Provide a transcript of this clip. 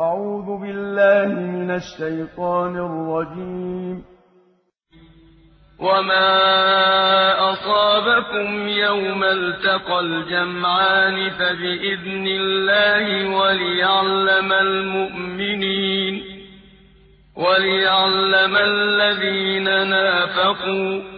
أعوذ بالله من الشيطان الرجيم. وما أصابكم يوم التقى الجمعان فبإذن الله وليعلم المؤمنين وليعلم الذين نافقوا